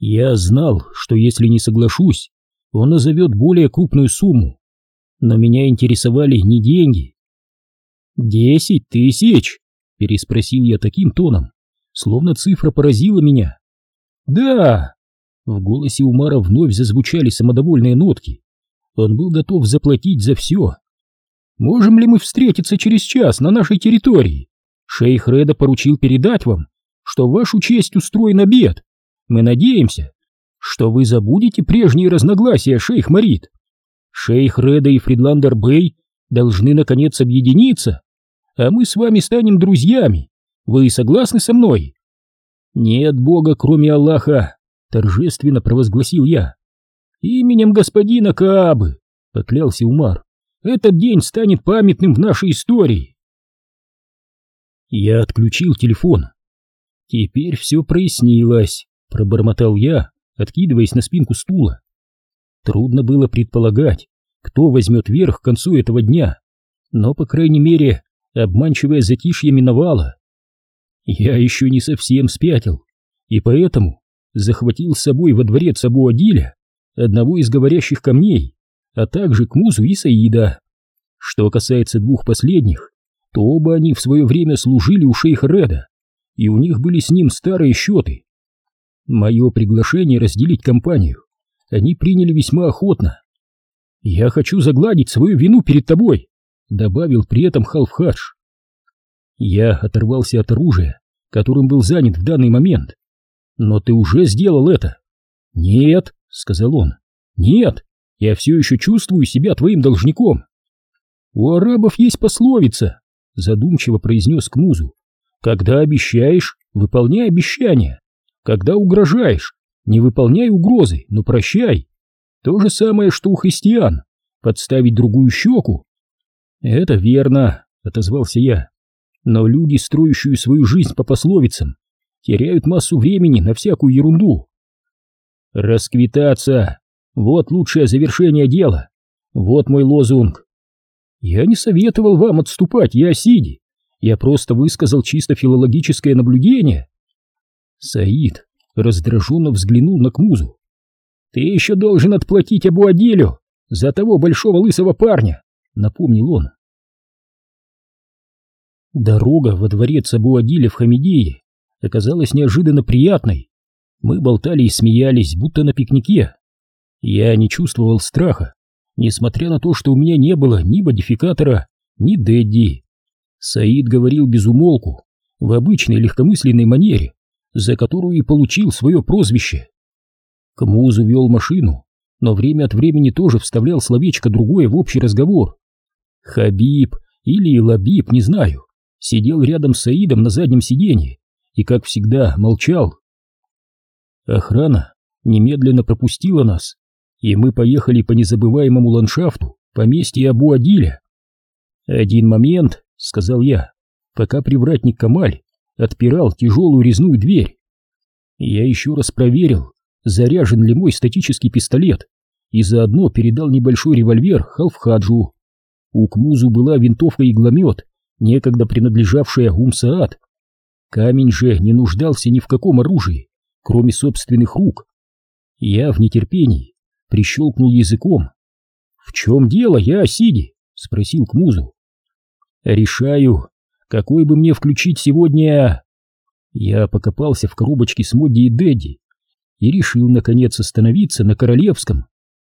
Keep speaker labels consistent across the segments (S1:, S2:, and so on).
S1: Я знал, что если не соглашусь, он назовет более крупную сумму, но меня интересовали не деньги. «Десять тысяч?» — переспросил я таким тоном, словно цифра поразила меня. «Да!» — в голосе Умара вновь зазвучали самодовольные нотки. Он был готов заплатить за все. «Можем ли мы встретиться через час на нашей территории? Шейх Реда поручил передать вам, что в вашу честь устроен обед. Мы надеемся, что вы забудете прежние разногласия, шейх Марит. Шейх Реда и Фридландер Бэй должны наконец объединиться, а мы с вами станем друзьями. Вы согласны со мной? Нет бога, кроме Аллаха, торжественно провозгласил я. Именем господина Каабы, поклялся Умар, этот день станет памятным в нашей истории. Я отключил телефон. Теперь все прояснилось, пробормотал я, откидываясь на спинку стула. Трудно было предполагать, кто возьмет верх к концу этого дня, но, по крайней мере, обманчивое затишье миновало. Я еще не совсем спятил, и поэтому захватил с собой во дворец Абу-Адиля одного из говорящих камней, а также Кмузу и Саида. Что касается двух последних, то оба они в свое время служили у шейха Реда, и у них были с ним старые счеты. Мое приглашение разделить компанию они приняли весьма охотно. «Я хочу загладить свою вину перед тобой», — добавил при этом Халфхадж. Я оторвался от оружия, которым был занят в данный момент. «Но ты уже сделал это». «Нет», — сказал он, — «нет, я все еще чувствую себя твоим должником». «У арабов есть пословица», — задумчиво произнес Кмузу. «Когда обещаешь, выполняй обещания. Когда угрожаешь, не выполняй угрозы, но прощай. То же самое, что у христиан. Подставить другую щеку. Это верно, отозвался я. Но люди, строящие свою жизнь по пословицам, теряют массу времени на всякую ерунду. Расквитаться. Вот лучшее завершение дела. Вот мой лозунг. Я не советовал вам отступать, я Сиди. Я просто высказал чисто филологическое наблюдение. Саид раздраженно взглянул на Кмузу. «Ты еще должен отплатить Абу-Адилю за того большого лысого парня», — напомнил он. Дорога во дворец Абу-Адиля в Хамидее оказалась неожиданно приятной. Мы болтали и смеялись, будто на пикнике. Я не чувствовал страха, несмотря на то, что у меня не было ни модификатора, ни Дэдди. Саид говорил без умолку, в обычной легкомысленной манере, за которую и получил свое прозвище. Камузу вел машину, но время от времени тоже вставлял словечко другое в общий разговор. Хабиб или Лабиб, не знаю, сидел рядом с Саидом на заднем сиденье и, как всегда, молчал. Охрана немедленно пропустила нас, и мы поехали по незабываемому ландшафту поместья Абу-Адиля. «Один момент», — сказал я, пока привратник Камаль отпирал тяжелую резную дверь. Я еще раз проверил, заряжен ли мой статический пистолет, и заодно передал небольшой револьвер Халфхаджу. У Кмузу была винтовка-игломет, некогда принадлежавшая Умсаат. Камень же не нуждался ни в каком оружии, кроме собственных рук. Я в нетерпении прищелкнул языком. «В чем дело, я Сиди?» — спросил Кмузу. «Решаю, какой бы мне включить сегодня... Я покопался в коробочке с Модди и Дэдди и решил, наконец, остановиться на Королевском,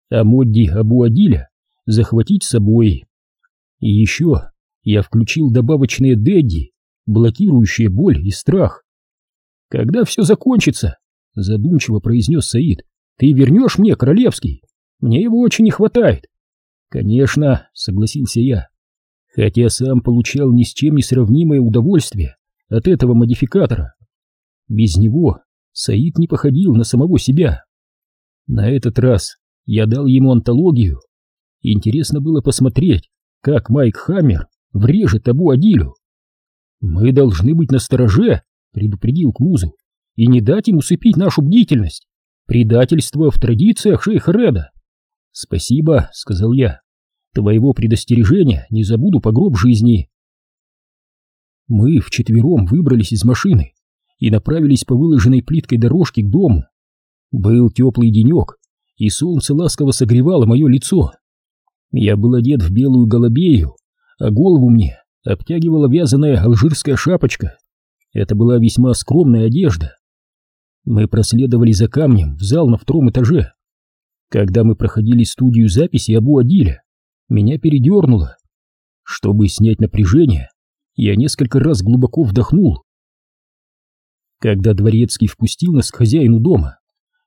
S1: а Модди Абу-Адиля захватить с собой. И еще я включил добавочные Дэдди, блокирующие боль и страх. «Когда все закончится», — задумчиво произнес Саид, — «ты вернешь мне Королевский? Мне его очень не хватает». «Конечно», — согласился я хотя сам получал ни с чем не сравнимое удовольствие от этого модификатора. Без него Саид не походил на самого себя. На этот раз я дал ему антологию. Интересно было посмотреть, как Майк Хаммер врежет Абу Адилю. «Мы должны быть настороже», — предупредил Кмузу, «и не дать ему усыпить нашу бдительность. Предательство в традициях шейха Реда». «Спасибо», — сказал я. Твоего предостережения не забуду по гроб жизни. Мы вчетвером выбрались из машины и направились по выложенной плиткой дорожке к дому. Был теплый денек, и солнце ласково согревало мое лицо. Я был одет в белую голубею, а голову мне обтягивала вязаная алжирская шапочка. Это была весьма скромная одежда. Мы проследовали за камнем в зал на втором этаже. Когда мы проходили студию записи Абу Адиля, меня передернуло. Чтобы снять напряжение, я несколько раз глубоко вдохнул. Когда дворецкий впустил нас к хозяину дома,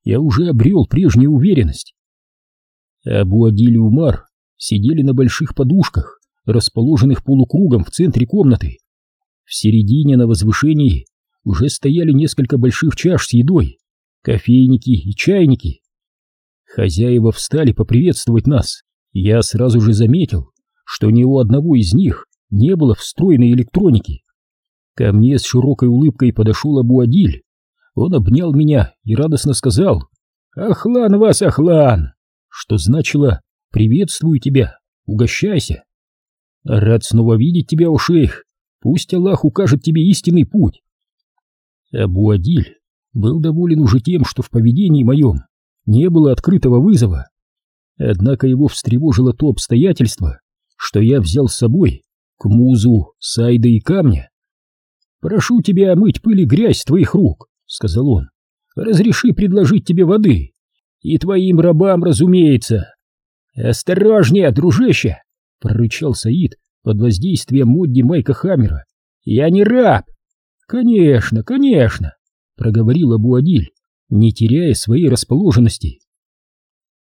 S1: я уже обрел прежнюю уверенность. Абу Адиль и Умар сидели на больших подушках, расположенных полукругом в центре комнаты. В середине на возвышении уже стояли несколько больших чаш с едой, кофейники и чайники. Хозяева встали поприветствовать нас, я сразу же заметил, что ни у одного из них не было встроенной электроники. Ко мне с широкой улыбкой подошел Абу-Адиль. Он обнял меня и радостно сказал «Ахлан вас, Ахлан!» что значило «Приветствую тебя, угощайся!» «Рад снова видеть тебя, у шейх! Пусть Аллах укажет тебе истинный путь!» Абу-Адиль был доволен уже тем, что в поведении моем не было открытого вызова. Однако его встревожило то обстоятельство, что я взял с собой к музу, сайда и камня. «Прошу тебя омыть пыль и грязь твоих рук», — сказал он. «Разреши предложить тебе воды. И твоим рабам, разумеется». «Осторожнее, дружище!» — прорычал Саид под воздействием Модди Майка Хаммера. «Я не раб!» «Конечно, конечно!» — проговорил Абу-Адиль, не теряя своей расположенности.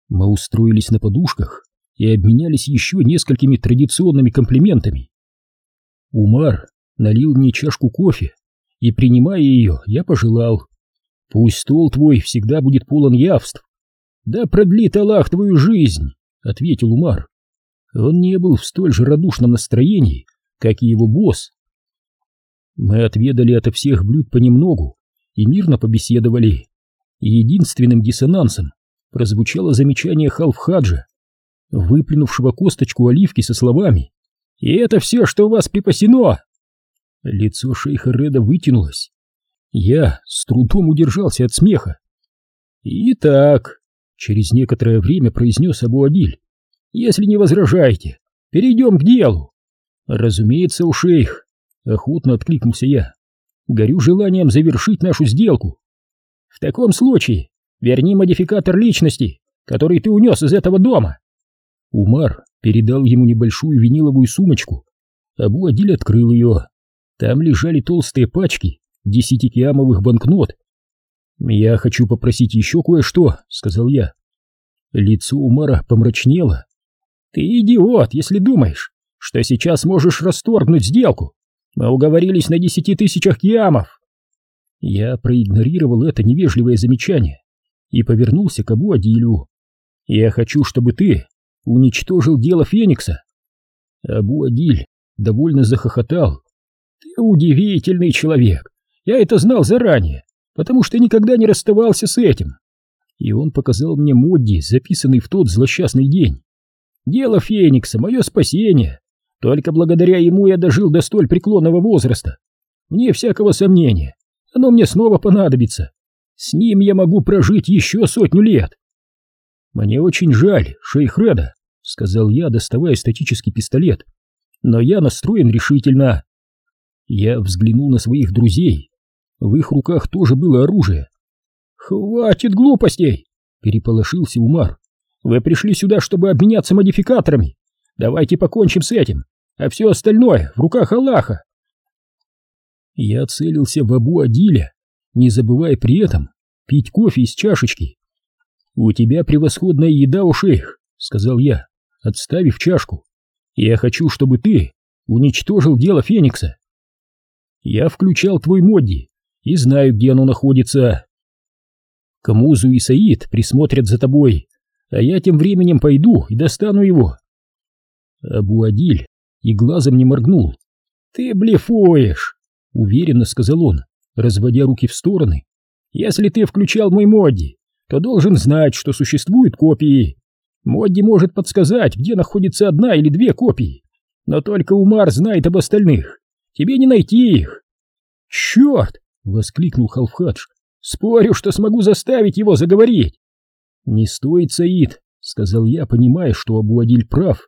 S1: Мы устроились на подушках и обменялись еще несколькими традиционными комплиментами. Умар налил мне чашку кофе, и, принимая ее, я пожелал. «Пусть стол твой всегда будет полон явств». «Да продлит Аллах твою жизнь», — ответил Умар. Он не был в столь же радушном настроении, как и его босс, мы отведали ото всех блюд понемногу и мирно побеседовали. Единственным диссонансом прозвучало замечание Халфхаджа, выплюнувшего косточку оливки со словами «И это все, что у вас припасено!» Лицо шейха Реда вытянулось. Я с трудом удержался от смеха. «Итак», — через некоторое время произнес Абу-Адиль, «если не возражаете, перейдем к делу». «Разумеется, у шейх», Охотно откликнулся я. Горю желанием завершить нашу сделку. В таком случае верни модификатор личности, который ты унес из этого дома. Умар передал ему небольшую виниловую сумочку. Абу Адиль открыл ее. Там лежали толстые пачки десятикиамовых банкнот. «Я хочу попросить еще кое-что», — сказал я. Лицо Умара помрачнело. «Ты идиот, если думаешь, что сейчас можешь расторгнуть сделку. Мы уговорились на десяти тысячах киамов. Я проигнорировал это невежливое замечание и повернулся к Абу Адилю. Я хочу, чтобы ты уничтожил дело Феникса. Абу Адиль довольно захохотал. Ты удивительный человек. Я это знал заранее, потому что никогда не расставался с этим. И он показал мне Модди, записанный в тот злосчастный день. Дело Феникса, мое спасение. Только благодаря ему я дожил до столь преклонного возраста. Вне всякого сомнения, оно мне снова понадобится. С ним я могу прожить еще сотню лет. Мне очень жаль, шейх Реда, сказал я, доставая статический пистолет. Но я настроен решительно. Я взглянул на своих друзей. В их руках тоже было оружие. «Хватит глупостей!» — переполошился Умар. «Вы пришли сюда, чтобы обменяться модификаторами. Давайте покончим с этим а все остальное в руках Аллаха. Я целился в Абу Адиля, не забывая при этом пить кофе из чашечки. «У тебя превосходная еда, у шейх», — сказал я, отставив чашку. «Я хочу, чтобы ты уничтожил дело Феникса. Я включал твой Модди и знаю, где оно находится. Камузу и Саид присмотрят за тобой, а я тем временем пойду и достану его». Абу Адиль и глазом не моргнул. «Ты блефуешь!» — уверенно сказал он, разводя руки в стороны. «Если ты включал мой Модди, то должен знать, что существуют копии. Модди может подсказать, где находится одна или две копии, но только Умар знает об остальных. Тебе не найти их!» «Черт!» — воскликнул Халфхадж. Спорю, что смогу заставить его заговорить. Не стоит, Саид, сказал я, понимая, что Абуадиль прав.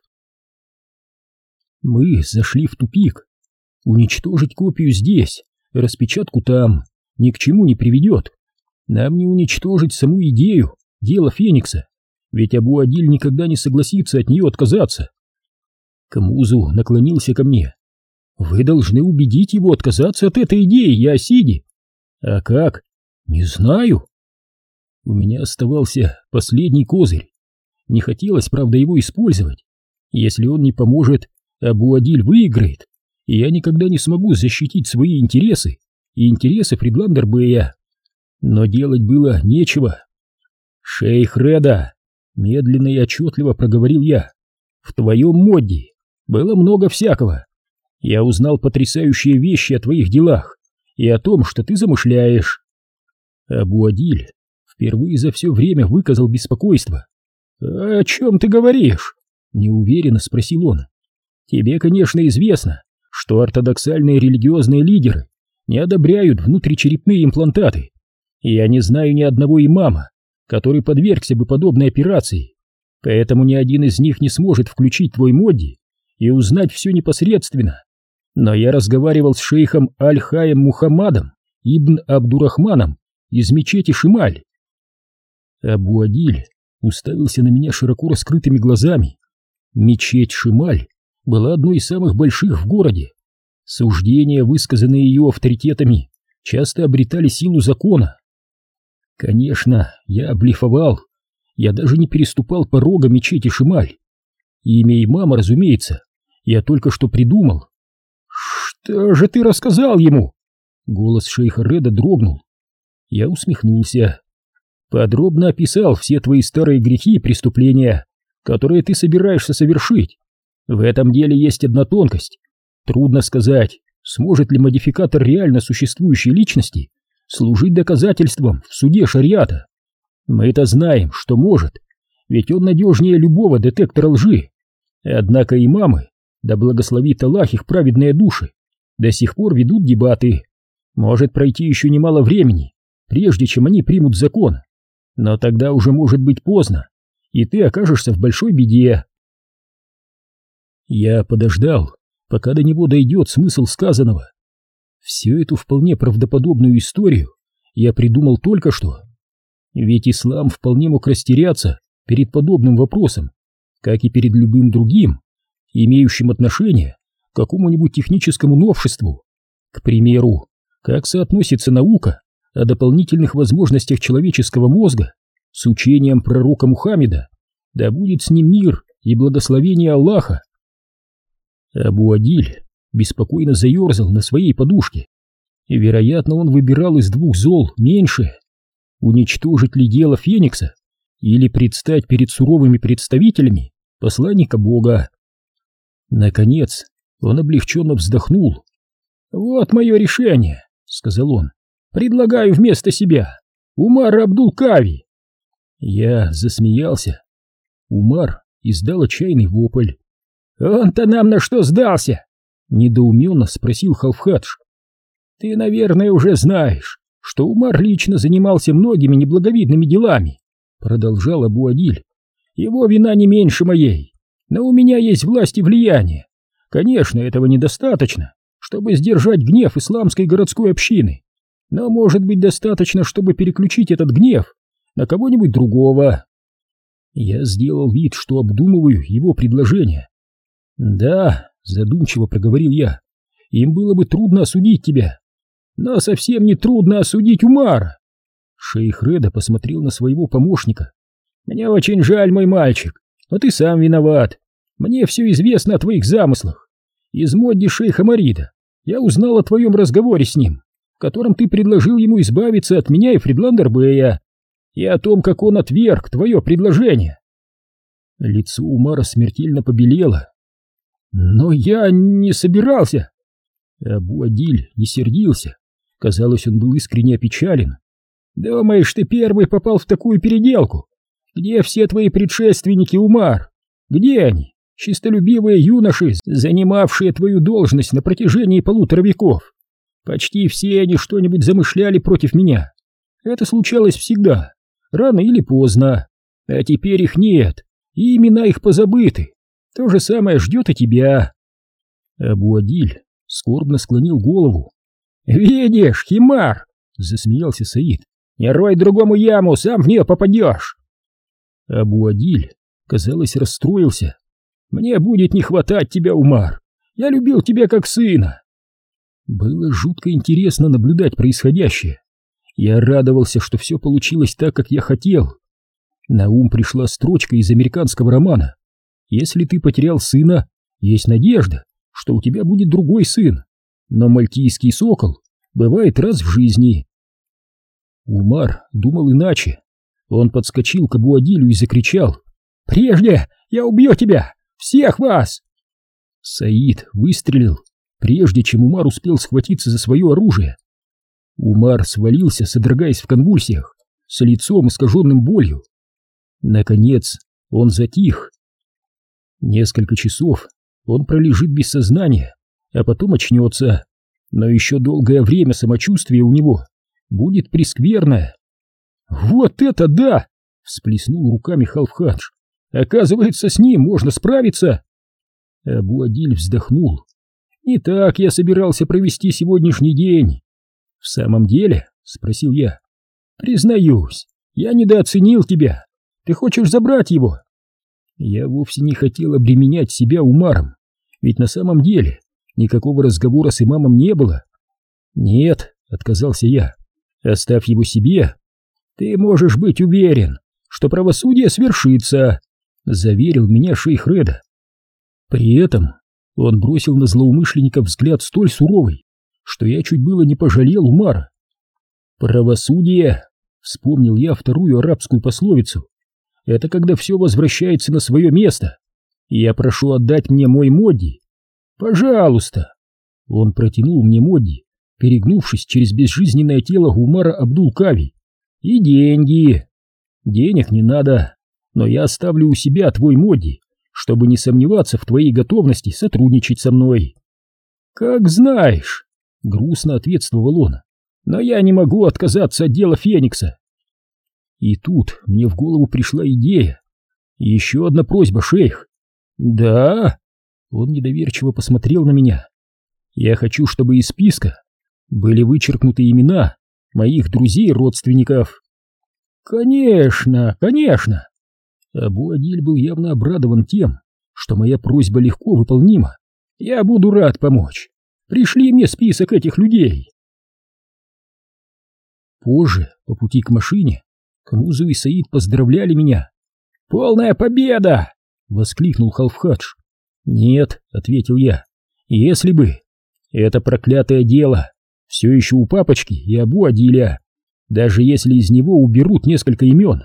S1: Мы зашли в тупик. Уничтожить копию здесь, распечатку там, ни к чему не приведет. Нам не уничтожить саму идею, дело Феникса, ведь Абу-Адиль никогда не согласится от нее отказаться. Камузу наклонился ко мне. Вы должны убедить его отказаться от этой идеи, Ясиди. А как? Не знаю. У меня оставался последний козырь. Не хотелось, правда, его использовать. Если он не поможет, Абу-Адиль выиграет, и я никогда не смогу защитить свои интересы и интересы Фридландербея. Но делать было нечего. «Шейх Реда!» — медленно и отчетливо проговорил я. «В твоем моде было много всякого. Я узнал потрясающие вещи о твоих делах и о том, что ты замышляешь». Абу-Адиль впервые за все время выказал беспокойство. «О чем ты говоришь?» — неуверенно спросил он. Тебе, конечно, известно, что ортодоксальные религиозные лидеры не одобряют внутричерепные имплантаты. Я не знаю ни одного имама, который подвергся бы подобной операции, поэтому ни один из них не сможет включить твой модди и узнать все непосредственно. Но я разговаривал с шейхом Аль-Хаем Мухаммадом ибн Абдурахманом из мечети Шималь. Абу-Адиль уставился на меня широко раскрытыми глазами. Мечеть Шималь была одной из самых больших в городе. Суждения, высказанные ее авторитетами, часто обретали силу закона. Конечно, я блефовал. Я даже не переступал порога мечети Шималь. Имя имама, разумеется, я только что придумал. «Что же ты рассказал ему?» Голос шейха Реда дрогнул. Я усмехнулся. Подробно описал все твои старые грехи и преступления, которые ты собираешься совершить. В этом деле есть одна тонкость. Трудно сказать, сможет ли модификатор реально существующей личности служить доказательством в суде шариата. Мы это знаем, что может, ведь он надежнее любого детектора лжи. Однако имамы, да благословит Аллах их праведные души, до сих пор ведут дебаты. Может пройти еще немало времени, прежде чем они примут закон. Но тогда уже может быть поздно, и ты окажешься в большой беде. Я подождал, пока до него дойдет смысл сказанного. Всю эту вполне правдоподобную историю я придумал только что. Ведь ислам вполне мог растеряться перед подобным вопросом, как и перед любым другим, имеющим отношение к какому-нибудь техническому новшеству. К примеру, как соотносится наука о дополнительных возможностях человеческого мозга с учением пророка Мухаммеда, да будет с ним мир и благословение Аллаха. Абу-Адиль беспокойно заерзал на своей подушке, и, вероятно, он выбирал из двух зол меньше. Уничтожить ли дело Феникса или предстать перед суровыми представителями посланника Бога? Наконец, он облегченно вздохнул. «Вот мое решение», — сказал он. «Предлагаю вместо себя Умара Абдул-Кави». Я засмеялся. Умар издал отчаянный вопль. «Он-то нам на что сдался?» — недоуменно спросил Халфхадж. «Ты, наверное, уже знаешь, что Умар лично занимался многими неблаговидными делами», — продолжал Абу-Адиль. «Его вина не меньше моей, но у меня есть власть и влияние. Конечно, этого недостаточно, чтобы сдержать гнев исламской городской общины, но может быть достаточно, чтобы переключить этот гнев на кого-нибудь другого». Я сделал вид, что обдумываю его предложение, «Да», — задумчиво проговорил я, — «им было бы трудно осудить тебя, но совсем не трудно осудить Умара». Шейх Реда посмотрел на своего помощника. «Мне очень жаль, мой мальчик, но ты сам виноват. Мне все известно о твоих замыслах. Из Модди шейха Марида я узнал о твоем разговоре с ним, в котором ты предложил ему избавиться от меня и Фридландербея, и о том, как он отверг твое предложение». Лицо Умара смертельно побелело. Но я не собирался. Абу-Адиль не сердился. Казалось, он был искренне опечален. Думаешь, ты первый попал в такую переделку? Где все твои предшественники, Умар? Где они? Чистолюбивые юноши, занимавшие твою должность на протяжении полутора веков. Почти все они что-нибудь замышляли против меня. Это случалось всегда, рано или поздно. А теперь их нет, и имена их позабыты. То же самое ждет и тебя. Абуадиль скорбно склонил голову. «Видишь, химар!» — засмеялся Саид. «Не рой другому яму, сам в нее попадешь!» Абуадиль, казалось, расстроился. «Мне будет не хватать тебя, Умар! Я любил тебя как сына!» Было жутко интересно наблюдать происходящее. Я радовался, что все получилось так, как я хотел. На ум пришла строчка из американского романа. «Если ты потерял сына, есть надежда, что у тебя будет другой сын, но мальтийский сокол бывает раз в жизни». Умар думал иначе. Он подскочил к Абуадилю и закричал. «Прежде я убью тебя! Всех вас!» Саид выстрелил, прежде чем Умар успел схватиться за свое оружие. Умар свалился, содрогаясь в конвульсиях, с лицом искаженным болью. Наконец он затих. Несколько часов он пролежит без сознания, а потом очнется, но еще долгое время самочувствие у него будет прескверное. «Вот это да!» — всплеснул руками Халфхадж. «Оказывается, с ним можно справиться!» Абуадиль вздохнул. «Не так я собирался провести сегодняшний день». «В самом деле?» — спросил я. «Признаюсь, я недооценил тебя. Ты хочешь забрать его?» Я вовсе не хотел обременять себя Умаром, ведь на самом деле никакого разговора с имамом не было. «Нет», — отказался я, — «оставь его себе. Ты можешь быть уверен, что правосудие свершится», — заверил меня шейх Реда. При этом он бросил на злоумышленника взгляд столь суровый, что я чуть было не пожалел Умара. «Правосудие», — вспомнил я вторую арабскую пословицу, — «это когда все возвращается на свое место. Я прошу отдать мне мой Модди. Пожалуйста». Он протянул мне Модди, перегнувшись через безжизненное тело Умара Абдул-Кави. «И деньги. Денег не надо, но я оставлю у себя твой Модди, чтобы не сомневаться в твоей готовности сотрудничать со мной». «Как знаешь», — грустно ответствовал он, — «но я не могу отказаться от дела Феникса». И тут мне в голову пришла идея. Еще одна просьба, шейх. «Да?» Он недоверчиво посмотрел на меня. «Я хочу, чтобы из списка были вычеркнуты имена моих друзей и родственников». «Конечно, конечно!» Абу-Адиль был явно обрадован тем, что моя просьба легко выполнима. «Я буду рад помочь. Пришли мне список этих людей!» Позже, по пути к машине, Камузу и Саид поздравляли меня. «Полная победа!» — воскликнул Халфхадж. «Нет», — ответил я, — «если бы. Это проклятое дело все еще у папочки и Абу Адиля, даже если из него уберут несколько имен.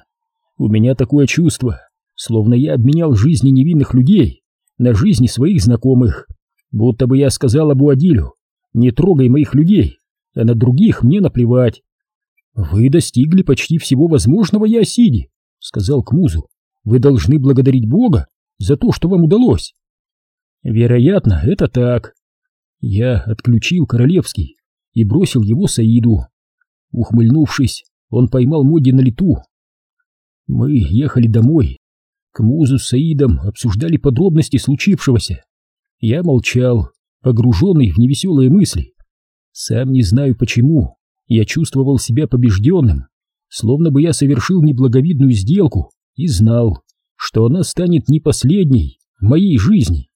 S1: У меня такое чувство, словно я обменял жизни невинных людей на жизни своих знакомых, будто бы я сказал Абу Адилю, не трогай моих людей, а на других мне наплевать. «Вы достигли почти всего возможного, Ясиди», — сказал Кмузу. «Вы должны благодарить Бога за то, что вам удалось». «Вероятно, это так». Я отключил Королевский и бросил его Саиду. Ухмыльнувшись, он поймал Моди на лету. Мы ехали домой. К Музу с Саидом обсуждали подробности случившегося. Я молчал, погруженный в невеселые мысли. Сам не знаю почему, я чувствовал себя побежденным, словно бы я совершил неблаговидную сделку и знал, что она станет не последней в моей жизни.